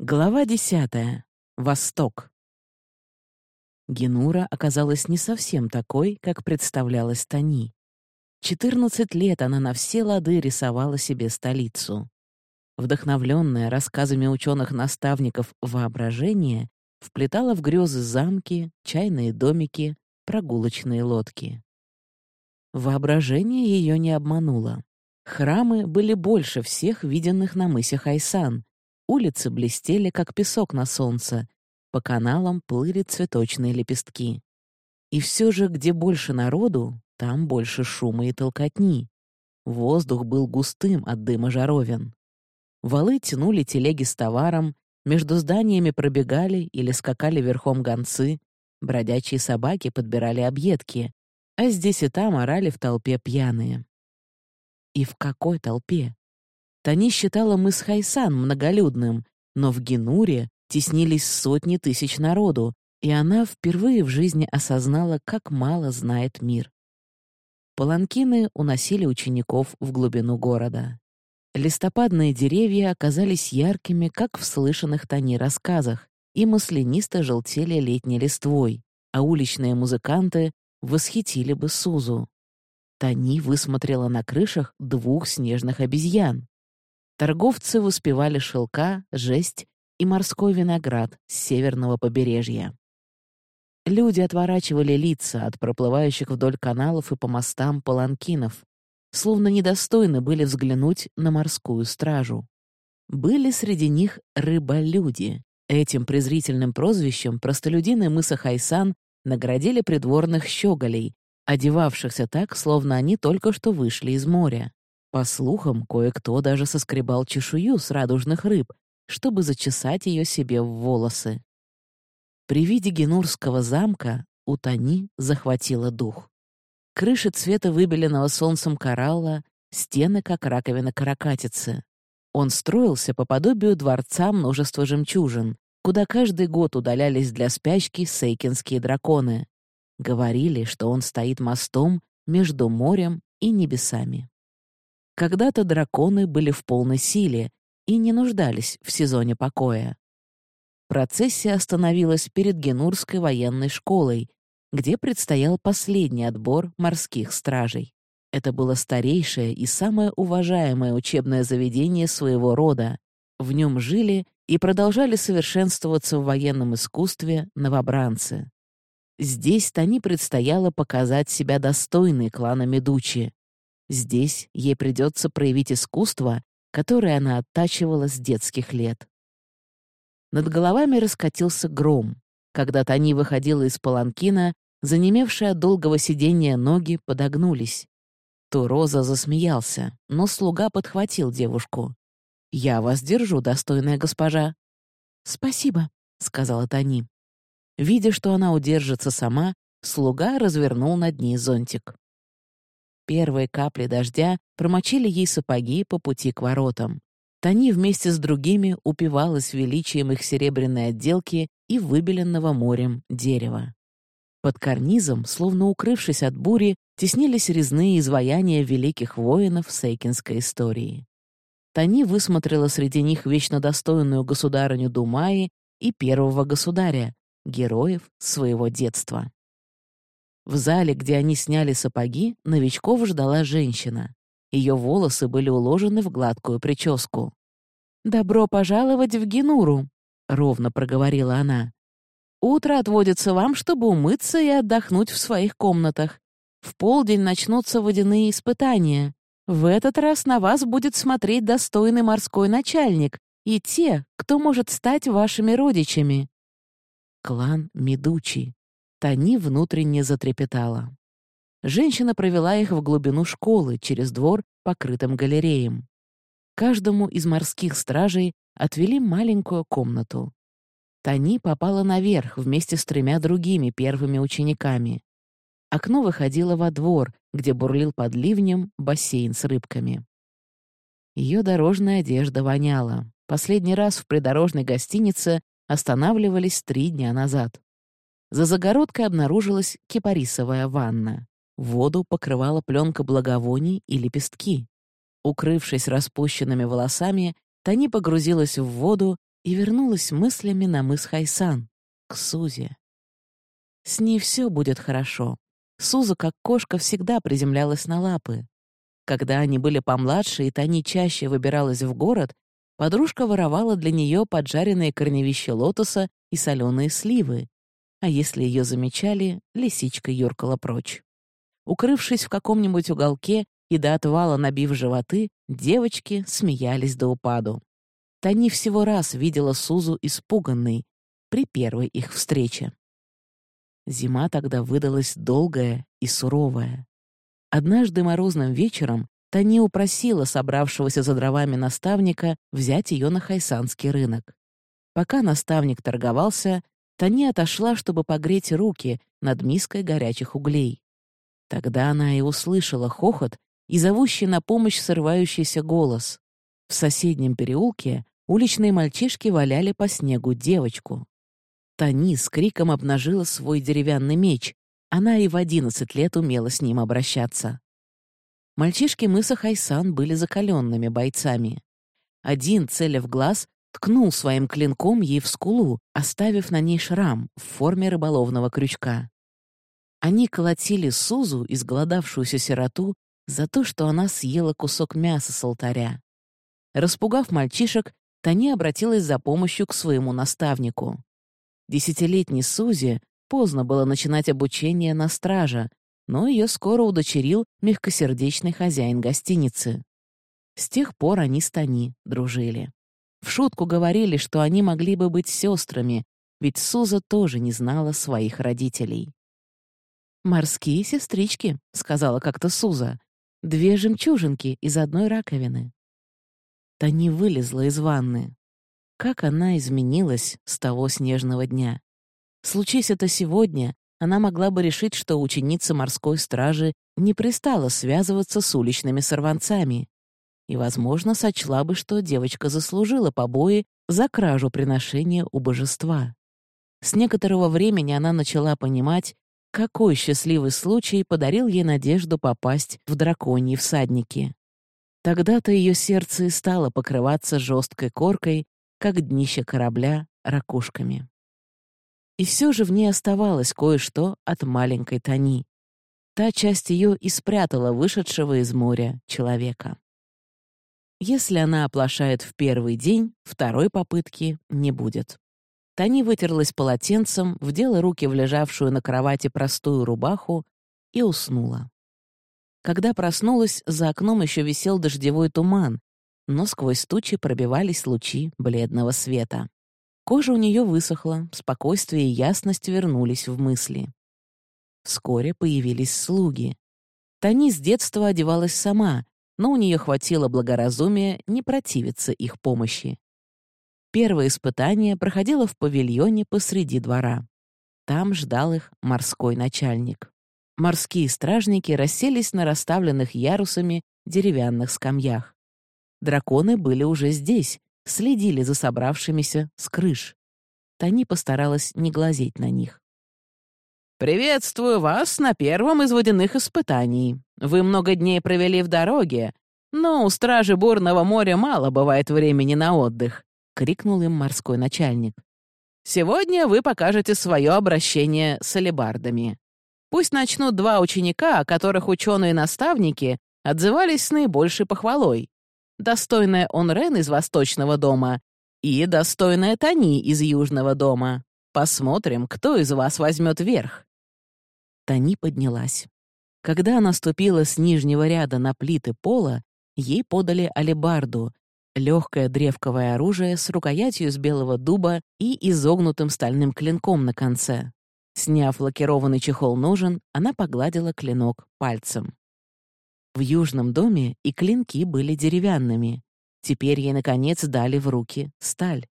Глава десятая. Восток. Генура оказалась не совсем такой, как представлялась Тани. Четырнадцать лет она на все лады рисовала себе столицу. Вдохновленная рассказами ученых-наставников воображение вплетала в грезы замки, чайные домики, прогулочные лодки. Воображение ее не обмануло. Храмы были больше всех виденных на мысе Хайсан, Улицы блестели, как песок на солнце. По каналам плыли цветочные лепестки. И все же, где больше народу, там больше шума и толкотни. Воздух был густым от дыма жаровин. Валы тянули телеги с товаром, между зданиями пробегали или скакали верхом гонцы, бродячие собаки подбирали объедки, а здесь и там орали в толпе пьяные. И в какой толпе? Тани считала мыс Хайсан многолюдным, но в Генуре теснились сотни тысяч народу, и она впервые в жизни осознала, как мало знает мир. Паланкины уносили учеников в глубину города. Листопадные деревья оказались яркими, как в слышанных Тани рассказах, и маслянисто желтели летней листвой, а уличные музыканты восхитили бы Сузу. Тани высмотрела на крышах двух снежных обезьян. Торговцы воспевали шелка, жесть и морской виноград с северного побережья. Люди отворачивали лица от проплывающих вдоль каналов и по мостам паланкинов, словно недостойны были взглянуть на морскую стражу. Были среди них рыболюди. Этим презрительным прозвищем простолюдины мыса Хайсан наградили придворных щеголей, одевавшихся так, словно они только что вышли из моря. По слухам, кое-кто даже соскребал чешую с радужных рыб, чтобы зачесать ее себе в волосы. При виде генурского замка у Тани захватило дух. Крыши цвета выбеленного солнцем коралла, стены, как раковина каракатицы. Он строился по подобию дворца множества жемчужин, куда каждый год удалялись для спячки сейкинские драконы. Говорили, что он стоит мостом между морем и небесами. Когда-то драконы были в полной силе и не нуждались в сезоне покоя. Процессия остановилась перед Генурской военной школой, где предстоял последний отбор морских стражей. Это было старейшее и самое уважаемое учебное заведение своего рода. В нем жили и продолжали совершенствоваться в военном искусстве новобранцы. Здесь Тани предстояло показать себя достойной клана Медучи. Здесь ей придется проявить искусство, которое она оттачивала с детских лет. Над головами раскатился гром. Когда Тани выходила из паланкина, занемевшие от долгого сидения ноги подогнулись. Туроза засмеялся, но слуга подхватил девушку. «Я вас держу, достойная госпожа». «Спасибо», — сказала Тани. Видя, что она удержится сама, слуга развернул над ней зонтик. Первые капли дождя промочили ей сапоги по пути к воротам. Тани вместе с другими упивалась величием их серебряной отделки и выбеленного морем дерева. Под карнизом, словно укрывшись от бури, теснились резные изваяния великих воинов сейкинской истории. Тани высмотрела среди них вечно достойную государыню Думаи и первого государя, героев своего детства. В зале, где они сняли сапоги, новичков ждала женщина. Ее волосы были уложены в гладкую прическу. «Добро пожаловать в Генуру», — ровно проговорила она. «Утро отводится вам, чтобы умыться и отдохнуть в своих комнатах. В полдень начнутся водяные испытания. В этот раз на вас будет смотреть достойный морской начальник и те, кто может стать вашими родичами». Клан Медучи. Тани внутренне затрепетала. Женщина провела их в глубину школы, через двор, покрытым галереем. Каждому из морских стражей отвели маленькую комнату. Тани попала наверх вместе с тремя другими первыми учениками. Окно выходило во двор, где бурлил под ливнем бассейн с рыбками. Ее дорожная одежда воняла. Последний раз в придорожной гостинице останавливались три дня назад. За загородкой обнаружилась кипарисовая ванна. Воду покрывала пленка благовоний и лепестки. Укрывшись распущенными волосами, Тани погрузилась в воду и вернулась мыслями на мыс Хайсан, к Сузе. С ней все будет хорошо. Суза, как кошка, всегда приземлялась на лапы. Когда они были помладше, и Тани чаще выбиралась в город, подружка воровала для нее поджаренные корневища лотоса и соленые сливы, а если ее замечали, лисичка юркала прочь. Укрывшись в каком-нибудь уголке и до отвала набив животы, девочки смеялись до упаду. Тани всего раз видела Сузу испуганной при первой их встрече. Зима тогда выдалась долгая и суровая. Однажды морозным вечером Тани упросила собравшегося за дровами наставника взять ее на хайсанский рынок. Пока наставник торговался, Тани отошла, чтобы погреть руки над миской горячих углей. Тогда она и услышала хохот и зовущий на помощь срывающийся голос. В соседнем переулке уличные мальчишки валяли по снегу девочку. Тани с криком обнажила свой деревянный меч. Она и в одиннадцать лет умела с ним обращаться. Мальчишки мыса Хайсан были закаленными бойцами. Один, целя в глаз, ткнул своим клинком ей в скулу, оставив на ней шрам в форме рыболовного крючка. Они колотили Сузу, изголодавшуюся сироту, за то, что она съела кусок мяса с алтаря. Распугав мальчишек, Тани обратилась за помощью к своему наставнику. Десятилетней Сузе поздно было начинать обучение на стража, но ее скоро удочерил мягкосердечный хозяин гостиницы. С тех пор они с Тани дружили. В шутку говорили, что они могли бы быть сестрами, ведь Суза тоже не знала своих родителей. «Морские сестрички», — сказала как-то Суза. «Две жемчужинки из одной раковины». Тани вылезла из ванны. Как она изменилась с того снежного дня. Случись это сегодня, она могла бы решить, что ученица морской стражи не пристала связываться с уличными сорванцами. И, возможно, сочла бы, что девочка заслужила побои за кражу приношения у божества. С некоторого времени она начала понимать, какой счастливый случай подарил ей надежду попасть в драконьи всадники. Тогда-то ее сердце и стало покрываться жесткой коркой, как днище корабля, ракушками. И все же в ней оставалось кое-что от маленькой Тони. Та часть ее и спрятала вышедшего из моря человека. Если она оплошает в первый день, второй попытки не будет. Тони вытерлась полотенцем, вдела руки в лежавшую на кровати простую рубаху и уснула. Когда проснулась, за окном еще висел дождевой туман, но сквозь тучи пробивались лучи бледного света. Кожа у нее высохла, спокойствие и ясность вернулись в мысли. Вскоре появились слуги. Тани с детства одевалась сама, но у нее хватило благоразумия не противиться их помощи. Первое испытание проходило в павильоне посреди двора. Там ждал их морской начальник. Морские стражники расселись на расставленных ярусами деревянных скамьях. Драконы были уже здесь, следили за собравшимися с крыш. Тани постаралась не глазеть на них. «Приветствую вас на первом из водяных испытаний. Вы много дней провели в дороге, но у стражи бурного моря мало бывает времени на отдых», — крикнул им морской начальник. «Сегодня вы покажете свое обращение с алебардами. Пусть начнут два ученика, о которых ученые-наставники отзывались с наибольшей похвалой достойная Онрен из Восточного дома и достойная Тани из Южного дома. Посмотрим, кто из вас возьмет верх». Тани поднялась. Когда она ступила с нижнего ряда на плиты пола, ей подали алебарду, легкое древковое оружие с рукоятью из белого дуба и изогнутым стальным клинком на конце. Сняв лакированный чехол ножен, она погладила клинок пальцем. В южном доме и клинки были деревянными. Теперь ей, наконец, дали в руки сталь.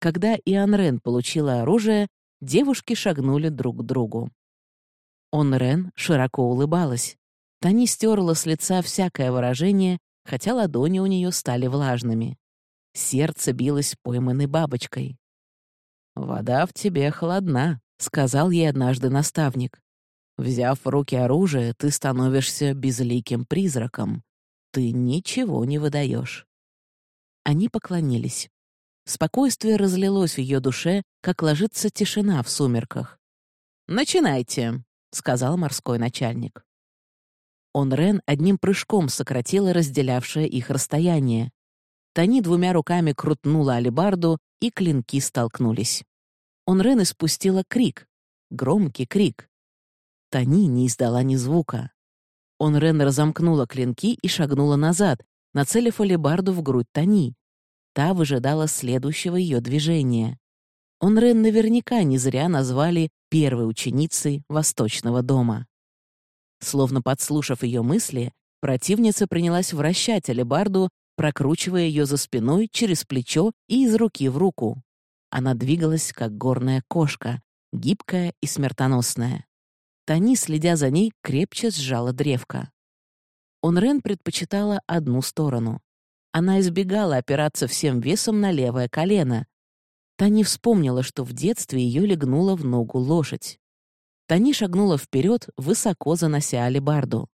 Когда Иоанн Рен получила оружие, девушки шагнули друг к другу. Он Рен широко улыбалась. Тани стерла с лица всякое выражение, хотя ладони у нее стали влажными. Сердце билось пойманной бабочкой. «Вода в тебе холодна», — сказал ей однажды наставник. Взяв в руки оружие, ты становишься безликим призраком. Ты ничего не выдаешь. Они поклонились. Спокойствие разлилось в ее душе, как ложится тишина в сумерках. «Начинайте», — сказал морской начальник. Он Рен одним прыжком сократила разделявшее их расстояние. Тани двумя руками крутнула алебарду, и клинки столкнулись. Он Рен испустила крик, громкий крик. Тани не издала ни звука. Он Рен разомкнула клинки и шагнула назад, нацелив алебарду в грудь Тани. Та выжидала следующего ее движения. Он Рен наверняка не зря назвали первой ученицей Восточного дома. Словно подслушав ее мысли, противница принялась вращать алебарду, прокручивая ее за спиной, через плечо и из руки в руку. Она двигалась, как горная кошка, гибкая и смертоносная. Тани, следя за ней, крепче сжала древко. Онрен предпочитала одну сторону. Она избегала опираться всем весом на левое колено. Тани вспомнила, что в детстве ее легнула в ногу лошадь. Тани шагнула вперед, высоко занося алебарду.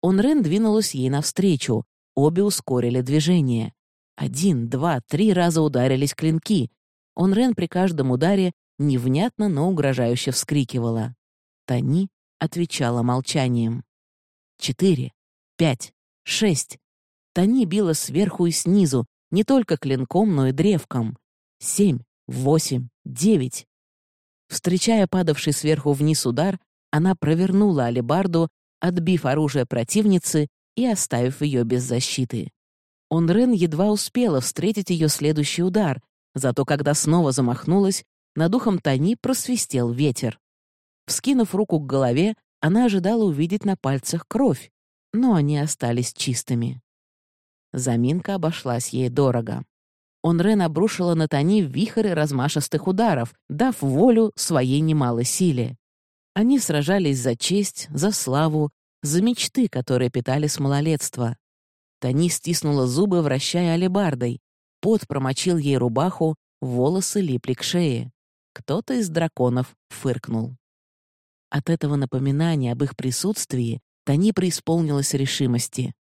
Онрен двинулась ей навстречу, обе ускорили движение. Один, два, три раза ударились клинки. Онрен при каждом ударе невнятно, но угрожающе вскрикивала. Тани отвечала молчанием. Четыре, пять, шесть. Тани била сверху и снизу, не только клинком, но и древком. Семь, восемь, девять. Встречая падавший сверху вниз удар, она провернула алебарду, отбив оружие противницы и оставив ее без защиты. Онрен едва успела встретить ее следующий удар, зато когда снова замахнулась, над ухом Тани просвистел ветер. Вскинув руку к голове, она ожидала увидеть на пальцах кровь, но они остались чистыми. Заминка обошлась ей дорого. Онрен обрушила на Тони вихрь размашистых ударов, дав волю своей немалой силе. Они сражались за честь, за славу, за мечты, которые питали с малолетства. Тони стиснула зубы, вращая алебардой. Пот промочил ей рубаху, волосы липли к шее. Кто-то из драконов фыркнул. От этого напоминания об их присутствии Тони преисполнилась решимости.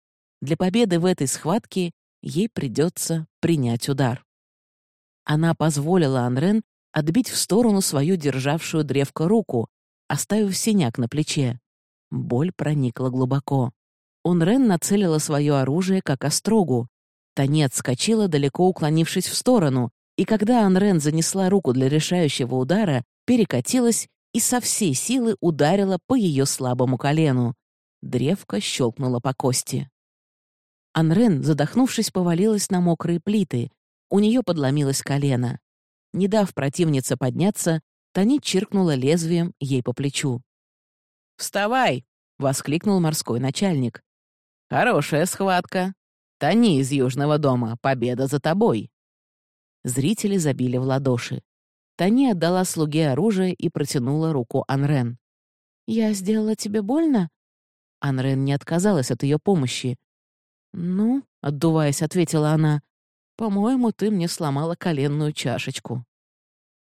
Для победы в этой схватке ей придется принять удар. Она позволила Анрен отбить в сторону свою державшую древко руку, оставив синяк на плече. Боль проникла глубоко. Унрен нацелила свое оружие как острогу. Тани отскочила, далеко уклонившись в сторону, и когда Анрен занесла руку для решающего удара, перекатилась и со всей силы ударила по ее слабому колену. Древко щелкнуло по кости. Анрен, задохнувшись, повалилась на мокрые плиты. У нее подломилось колено. Не дав противнице подняться, Тани чиркнула лезвием ей по плечу. «Вставай!» — воскликнул морской начальник. «Хорошая схватка. Тани из Южного дома, победа за тобой!» Зрители забили в ладоши. Тани отдала слуге оружие и протянула руку Анрен. «Я сделала тебе больно?» Анрен не отказалась от ее помощи. «Ну», — отдуваясь, ответила она, «по-моему, ты мне сломала коленную чашечку».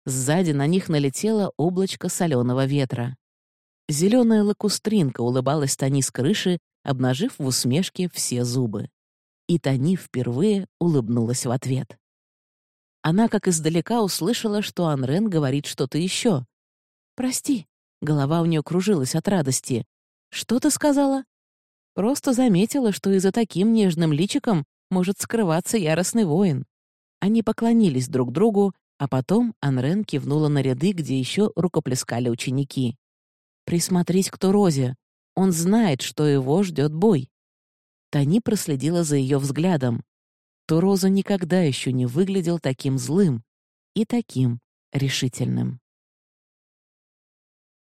Сзади на них налетело облачко соленого ветра. Зеленая лакустринка улыбалась Тони с крыши, обнажив в усмешке все зубы. И Тони впервые улыбнулась в ответ. Она как издалека услышала, что Анрен говорит что-то еще. «Прости», — голова у нее кружилась от радости. «Что ты сказала?» Просто заметила, что и за таким нежным личиком может скрываться яростный воин. Они поклонились друг другу, а потом Анрен кивнула на ряды, где еще рукоплескали ученики. «Присмотрись к Турозе. Он знает, что его ждет бой». Тани проследила за ее взглядом. Туроза никогда еще не выглядел таким злым и таким решительным.